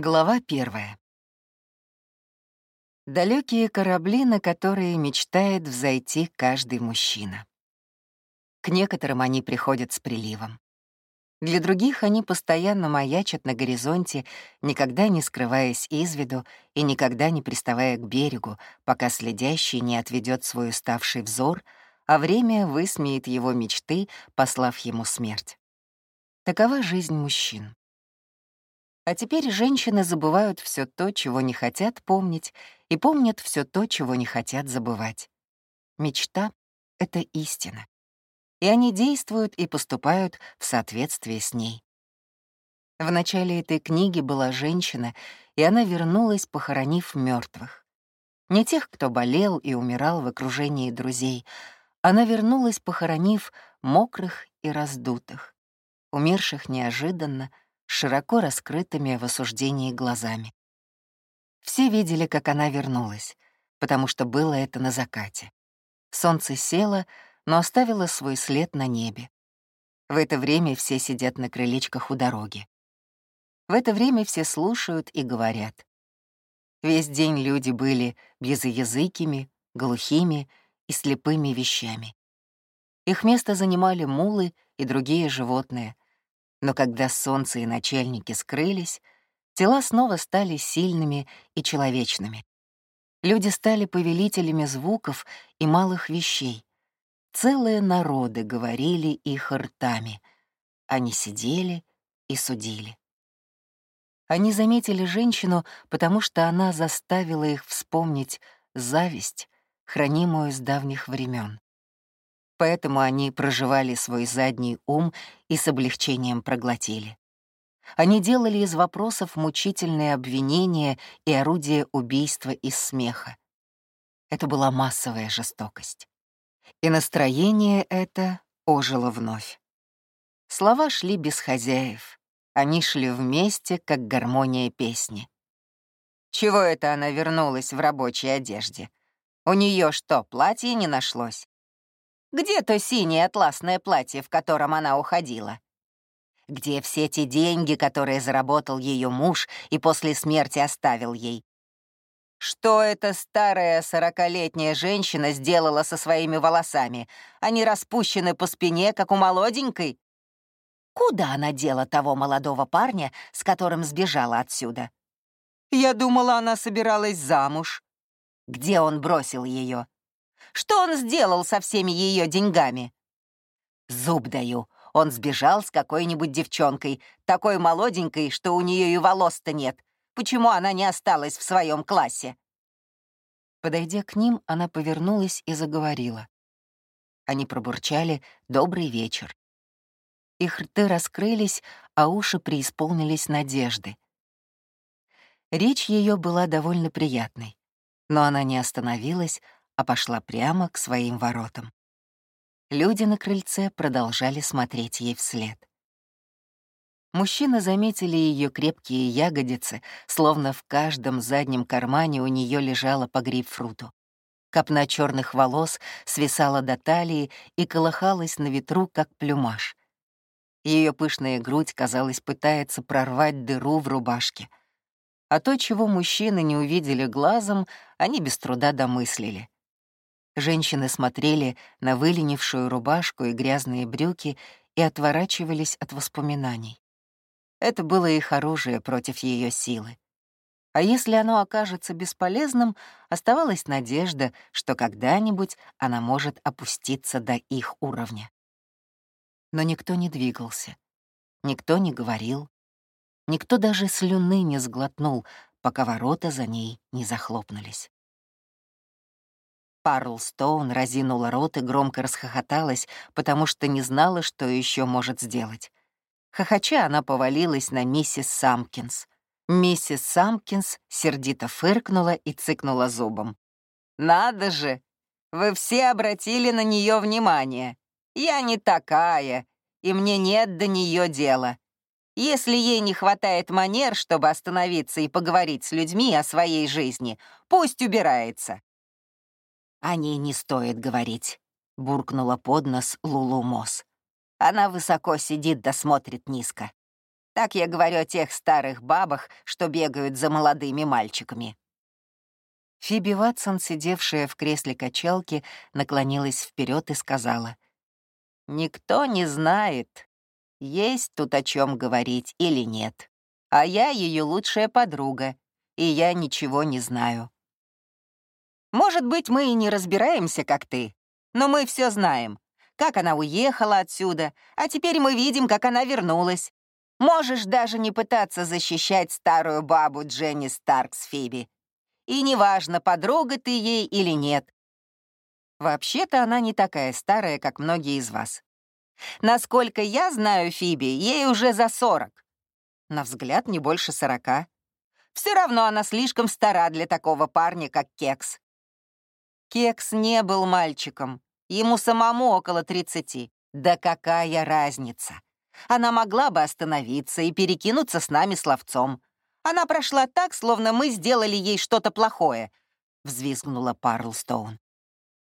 Глава первая. Далекие корабли, на которые мечтает взойти каждый мужчина. К некоторым они приходят с приливом. Для других они постоянно маячат на горизонте, никогда не скрываясь из виду и никогда не приставая к берегу, пока следящий не отведет свой уставший взор, а время высмеет его мечты, послав ему смерть. Такова жизнь мужчин. А теперь женщины забывают все то, чего не хотят помнить, и помнят все то, чего не хотят забывать. Мечта — это истина. И они действуют и поступают в соответствии с ней. В начале этой книги была женщина, и она вернулась, похоронив мертвых. Не тех, кто болел и умирал в окружении друзей. Она вернулась, похоронив мокрых и раздутых, умерших неожиданно, широко раскрытыми в осуждении глазами. Все видели, как она вернулась, потому что было это на закате. Солнце село, но оставило свой след на небе. В это время все сидят на крылечках у дороги. В это время все слушают и говорят. Весь день люди были безязыкими, глухими и слепыми вещами. Их место занимали мулы и другие животные, но когда солнце и начальники скрылись, тела снова стали сильными и человечными. Люди стали повелителями звуков и малых вещей. Целые народы говорили их ртами. Они сидели и судили. Они заметили женщину, потому что она заставила их вспомнить зависть, хранимую с давних времен поэтому они проживали свой задний ум и с облегчением проглотили. Они делали из вопросов мучительные обвинения и орудия убийства из смеха. Это была массовая жестокость. И настроение это ожило вновь. Слова шли без хозяев. Они шли вместе, как гармония песни. Чего это она вернулась в рабочей одежде? У нее что, платье не нашлось? Где то синее атласное платье, в котором она уходила? Где все те деньги, которые заработал ее муж и после смерти оставил ей? Что эта старая сорокалетняя женщина сделала со своими волосами? Они распущены по спине, как у молоденькой. Куда она дела того молодого парня, с которым сбежала отсюда? Я думала, она собиралась замуж. Где он бросил ее? Что он сделал со всеми ее деньгами? Зуб даю, он сбежал с какой-нибудь девчонкой, такой молоденькой, что у нее и волос-то нет. Почему она не осталась в своем классе? Подойдя к ним, она повернулась и заговорила. Они пробурчали «добрый вечер». Их рты раскрылись, а уши преисполнились надежды. Речь ее была довольно приятной, но она не остановилась, а пошла прямо к своим воротам. Люди на крыльце продолжали смотреть ей вслед. Мужчины заметили ее крепкие ягодицы, словно в каждом заднем кармане у нее лежала по грейпфруту. Копна черных волос свисала до талии и колыхалась на ветру, как плюмаж. Ее пышная грудь, казалось, пытается прорвать дыру в рубашке. А то, чего мужчины не увидели глазом, они без труда домыслили. Женщины смотрели на выленившую рубашку и грязные брюки и отворачивались от воспоминаний. Это было их оружие против ее силы. А если оно окажется бесполезным, оставалась надежда, что когда-нибудь она может опуститься до их уровня. Но никто не двигался, никто не говорил, никто даже слюны не сглотнул, пока ворота за ней не захлопнулись. Парл Стоун разинула рот и громко расхохоталась, потому что не знала, что еще может сделать. Хохоча она повалилась на миссис Самкинс. Миссис Самкинс сердито фыркнула и цыкнула зубом. «Надо же! Вы все обратили на нее внимание. Я не такая, и мне нет до нее дела. Если ей не хватает манер, чтобы остановиться и поговорить с людьми о своей жизни, пусть убирается. «О ней не стоит говорить», — буркнула под нос Лулу Мосс. «Она высоко сидит да смотрит низко. Так я говорю о тех старых бабах, что бегают за молодыми мальчиками». Фиби Ватсон, сидевшая в кресле качалки, наклонилась вперед и сказала. «Никто не знает, есть тут о чем говорить или нет. А я ее лучшая подруга, и я ничего не знаю. Может быть, мы и не разбираемся, как ты, но мы все знаем. Как она уехала отсюда, а теперь мы видим, как она вернулась. Можешь даже не пытаться защищать старую бабу Дженни Старкс Фиби. И неважно, подруга ты ей или нет. Вообще-то она не такая старая, как многие из вас. Насколько я знаю Фиби, ей уже за сорок. На взгляд, не больше сорока. Все равно она слишком стара для такого парня, как Кекс. Кекс не был мальчиком. Ему самому около тридцати. Да какая разница? Она могла бы остановиться и перекинуться с нами словцом. Она прошла так, словно мы сделали ей что-то плохое, — взвизгнула Парлстоун.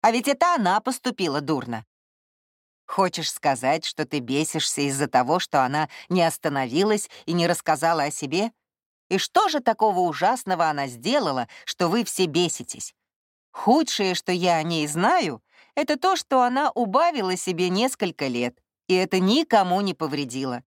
А ведь это она поступила дурно. Хочешь сказать, что ты бесишься из-за того, что она не остановилась и не рассказала о себе? И что же такого ужасного она сделала, что вы все беситесь? Худшее, что я о ней знаю, это то, что она убавила себе несколько лет, и это никому не повредило.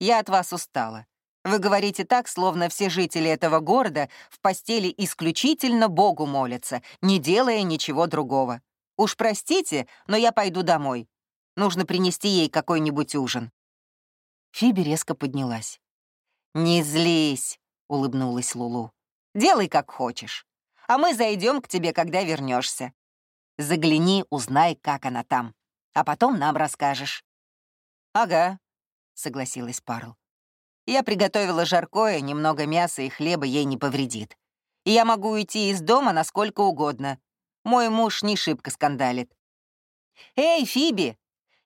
Я от вас устала. Вы говорите так, словно все жители этого города в постели исключительно Богу молятся, не делая ничего другого. Уж простите, но я пойду домой. Нужно принести ей какой-нибудь ужин». Фиби резко поднялась. «Не злись», — улыбнулась Лулу. «Делай, как хочешь а мы зайдем к тебе, когда вернешься. Загляни, узнай, как она там, а потом нам расскажешь». «Ага», — согласилась Парл. «Я приготовила жаркое, немного мяса и хлеба ей не повредит. И я могу уйти из дома насколько угодно. Мой муж не шибко скандалит». «Эй, Фиби,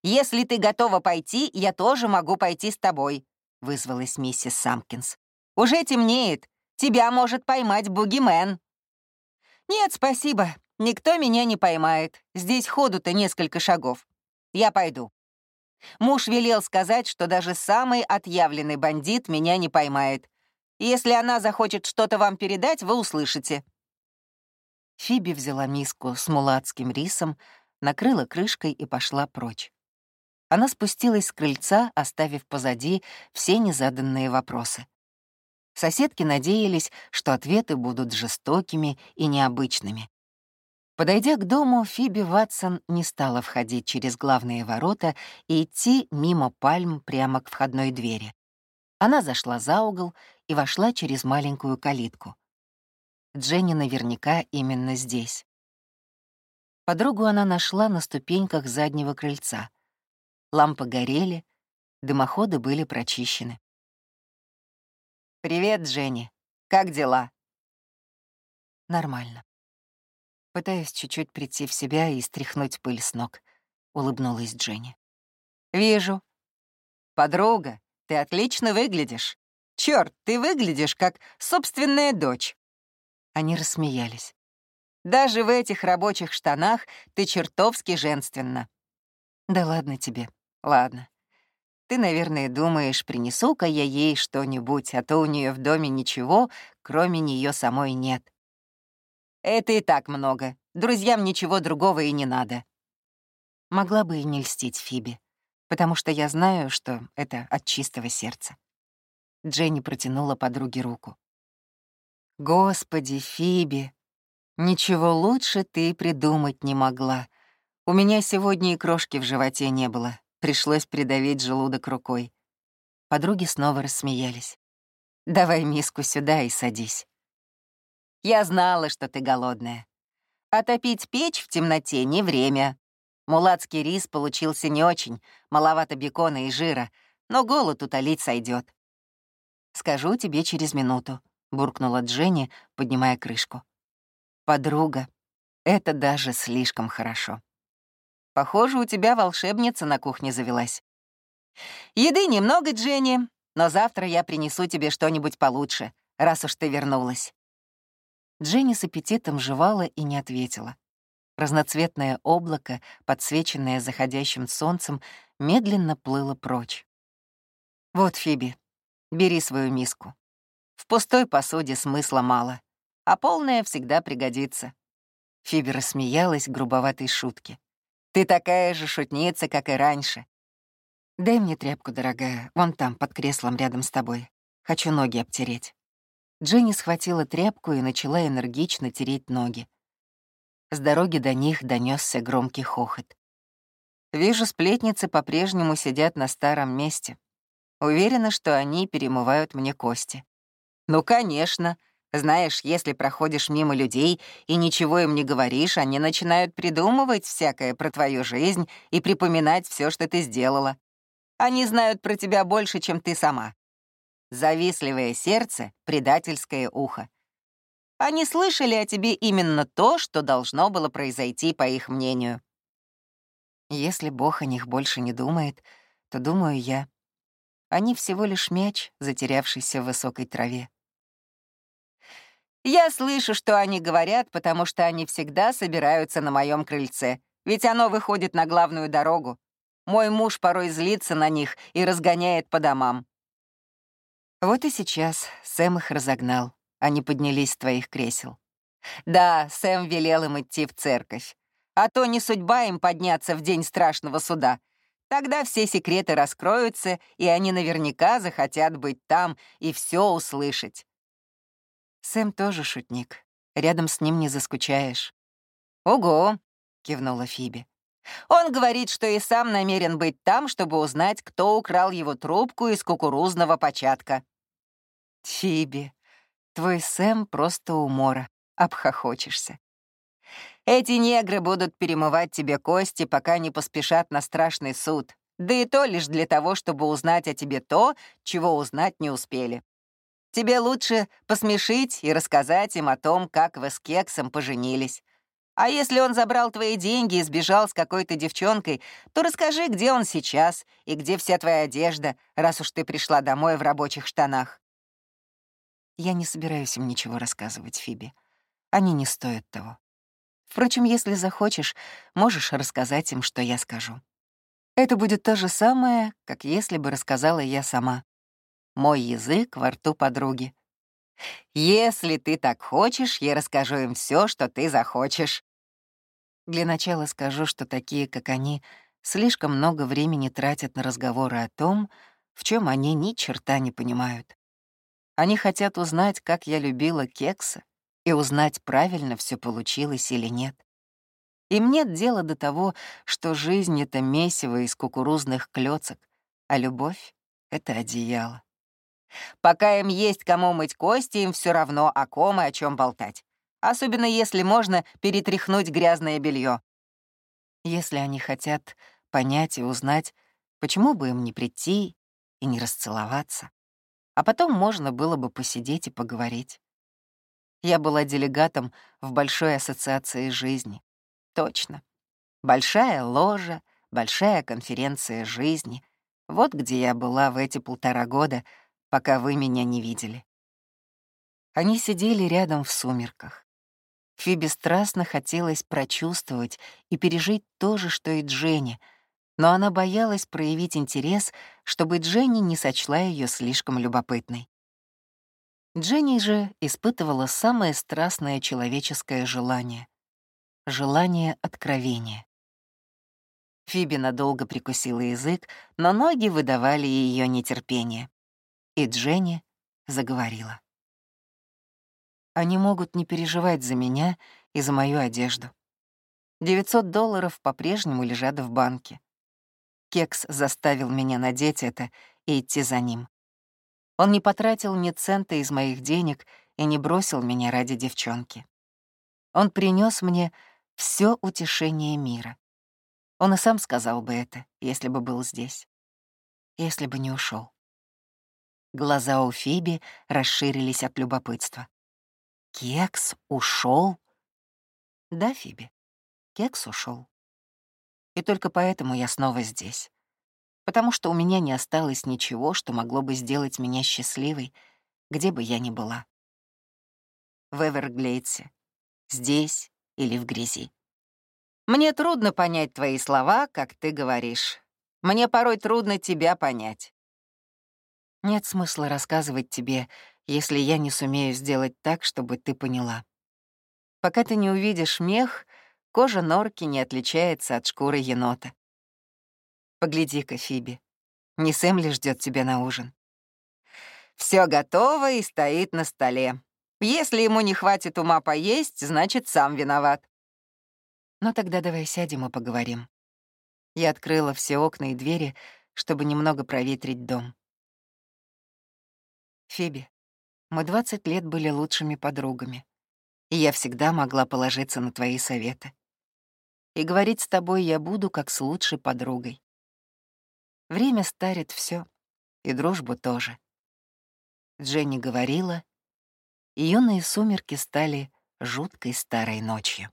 если ты готова пойти, я тоже могу пойти с тобой», — вызвалась миссис Самкинс. «Уже темнеет. Тебя может поймать бугимен». «Нет, спасибо. Никто меня не поймает. Здесь ходу-то несколько шагов. Я пойду». Муж велел сказать, что даже самый отъявленный бандит меня не поймает. Если она захочет что-то вам передать, вы услышите. Фиби взяла миску с мулатским рисом, накрыла крышкой и пошла прочь. Она спустилась с крыльца, оставив позади все незаданные вопросы. Соседки надеялись, что ответы будут жестокими и необычными. Подойдя к дому, Фиби Ватсон не стала входить через главные ворота и идти мимо пальм прямо к входной двери. Она зашла за угол и вошла через маленькую калитку. Дженни наверняка именно здесь. Подругу она нашла на ступеньках заднего крыльца. Лампы горели, дымоходы были прочищены. «Привет, Дженни. Как дела?» «Нормально. Пытаюсь чуть-чуть прийти в себя и стряхнуть пыль с ног», — улыбнулась Дженни. «Вижу. Подруга, ты отлично выглядишь. Чёрт, ты выглядишь как собственная дочь». Они рассмеялись. «Даже в этих рабочих штанах ты чертовски женственна». «Да ладно тебе. Ладно. Ты, наверное, думаешь, принесу-ка я ей что-нибудь, а то у нее в доме ничего, кроме нее самой нет. Это и так много. Друзьям ничего другого и не надо. Могла бы и не льстить Фиби, потому что я знаю, что это от чистого сердца. Дженни протянула подруге руку. «Господи, Фиби, ничего лучше ты придумать не могла. У меня сегодня и крошки в животе не было. Пришлось придавить желудок рукой. Подруги снова рассмеялись. «Давай миску сюда и садись». «Я знала, что ты голодная. А топить печь в темноте не время. Мулацкий рис получился не очень, маловато бекона и жира, но голод утолить сойдет. «Скажу тебе через минуту», — буркнула Дженни, поднимая крышку. «Подруга, это даже слишком хорошо». Похоже, у тебя волшебница на кухне завелась. Еды немного, Дженни, но завтра я принесу тебе что-нибудь получше, раз уж ты вернулась. Дженни с аппетитом жевала и не ответила. Разноцветное облако, подсвеченное заходящим солнцем, медленно плыло прочь. «Вот, Фиби, Бери свою миску. В пустой посуде смысла мало, а полная всегда пригодится. Фиби рассмеялась грубоватой шутке. «Ты такая же шутница, как и раньше. Дай мне тряпку, дорогая, вон там, под креслом рядом с тобой. Хочу ноги обтереть». Дженни схватила тряпку и начала энергично тереть ноги. С дороги до них донесся громкий хохот. Вижу, сплетницы по-прежнему сидят на старом месте. Уверена, что они перемывают мне кости. Ну, конечно. Знаешь, если проходишь мимо людей и ничего им не говоришь, они начинают придумывать всякое про твою жизнь и припоминать все, что ты сделала. Они знают про тебя больше, чем ты сама. Завистливое сердце — предательское ухо. Они слышали о тебе именно то, что должно было произойти, по их мнению. Если Бог о них больше не думает, то думаю я. Они всего лишь мяч, затерявшийся в высокой траве. Я слышу, что они говорят, потому что они всегда собираются на моем крыльце, ведь оно выходит на главную дорогу. Мой муж порой злится на них и разгоняет по домам. Вот и сейчас Сэм их разогнал. Они поднялись с твоих кресел. Да, Сэм велел им идти в церковь. А то не судьба им подняться в день страшного суда. Тогда все секреты раскроются, и они наверняка захотят быть там и все услышать. Сэм тоже шутник. Рядом с ним не заскучаешь. «Ого!» — кивнула Фиби. «Он говорит, что и сам намерен быть там, чтобы узнать, кто украл его трубку из кукурузного початка». «Фиби, твой Сэм просто умора. Обхохочешься. Эти негры будут перемывать тебе кости, пока не поспешат на страшный суд. Да и то лишь для того, чтобы узнать о тебе то, чего узнать не успели. Тебе лучше посмешить и рассказать им о том, как вы с Кексом поженились. А если он забрал твои деньги и сбежал с какой-то девчонкой, то расскажи, где он сейчас и где вся твоя одежда, раз уж ты пришла домой в рабочих штанах. Я не собираюсь им ничего рассказывать, Фиби. Они не стоят того. Впрочем, если захочешь, можешь рассказать им, что я скажу. Это будет то же самое, как если бы рассказала я сама. Мой язык во рту подруги. Если ты так хочешь, я расскажу им все, что ты захочешь. Для начала скажу, что такие, как они, слишком много времени тратят на разговоры о том, в чем они ни черта не понимают. Они хотят узнать, как я любила кекса, и узнать, правильно все получилось или нет. Им нет дела до того, что жизнь — это месиво из кукурузных клёцок, а любовь — это одеяло. Пока им есть кому мыть кости, им все равно о ком и о чем болтать. Особенно если можно перетряхнуть грязное белье. Если они хотят понять и узнать, почему бы им не прийти и не расцеловаться. А потом можно было бы посидеть и поговорить. Я была делегатом в Большой ассоциации жизни. Точно. Большая ложа, большая конференция жизни. Вот где я была в эти полтора года, пока вы меня не видели. Они сидели рядом в сумерках. Фиби страстно хотелось прочувствовать и пережить то же, что и Дженни, но она боялась проявить интерес, чтобы Дженни не сочла ее слишком любопытной. Дженни же испытывала самое страстное человеческое желание — желание откровения. Фиби надолго прикусила язык, но ноги выдавали ее нетерпение. И Дженни заговорила. Они могут не переживать за меня и за мою одежду. 900 долларов по-прежнему лежат в банке. Кекс заставил меня надеть это и идти за ним. Он не потратил ни цента из моих денег и не бросил меня ради девчонки. Он принес мне все утешение мира. Он и сам сказал бы это, если бы был здесь. Если бы не ушел. Глаза у Фиби расширились от любопытства. Кекс ушел? Да, Фиби, Кекс ушел. И только поэтому я снова здесь потому что у меня не осталось ничего, что могло бы сделать меня счастливой, где бы я ни была. В Эверглейдсе, здесь или в грязи. Мне трудно понять твои слова, как ты говоришь. Мне порой трудно тебя понять. Нет смысла рассказывать тебе, если я не сумею сделать так, чтобы ты поняла. Пока ты не увидишь мех, кожа норки не отличается от шкуры енота. Погляди-ка, Фиби, не Сэм ли ждет тебя на ужин? Все готово и стоит на столе. Если ему не хватит ума поесть, значит, сам виноват. Ну тогда давай сядем и поговорим. Я открыла все окна и двери, чтобы немного проветрить дом. Фиби, мы 20 лет были лучшими подругами, и я всегда могла положиться на твои советы. И говорить с тобой я буду как с лучшей подругой. Время старит все, и дружбу тоже. Дженни говорила, и юные сумерки стали жуткой старой ночью.